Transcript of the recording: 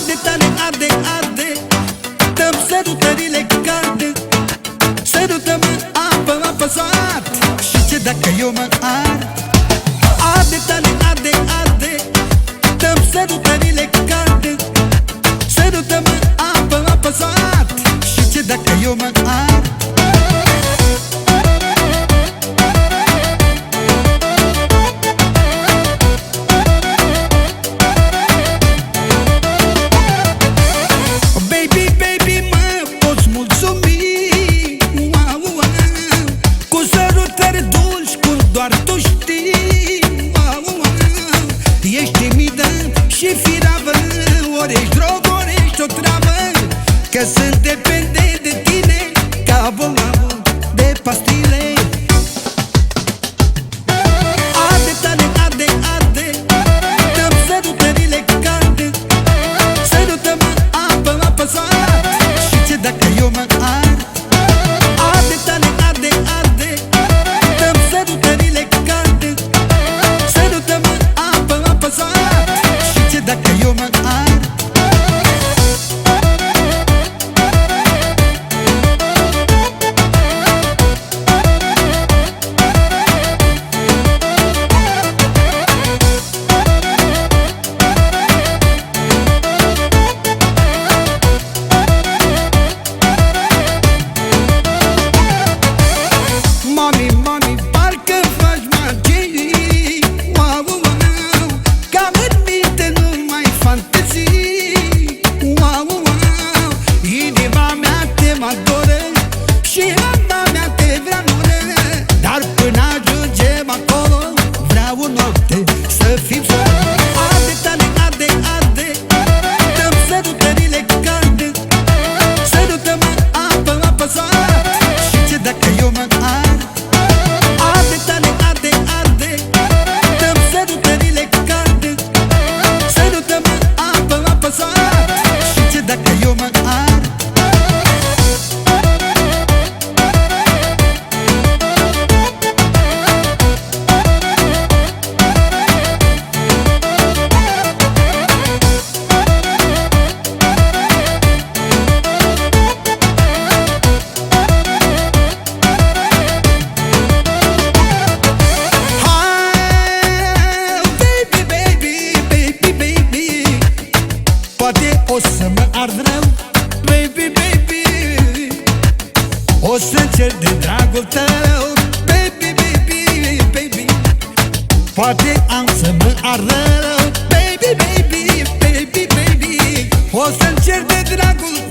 Arde tare, arde, arde. Dăm sărutările calde Ești timidă și firavă Ori ești drog, ori ești o travă Că sunt dependent de tine O să cer de dragul tău. Baby, baby, baby. Poate am să mă arăt. Baby, baby, baby, baby. O să cer de dragul tău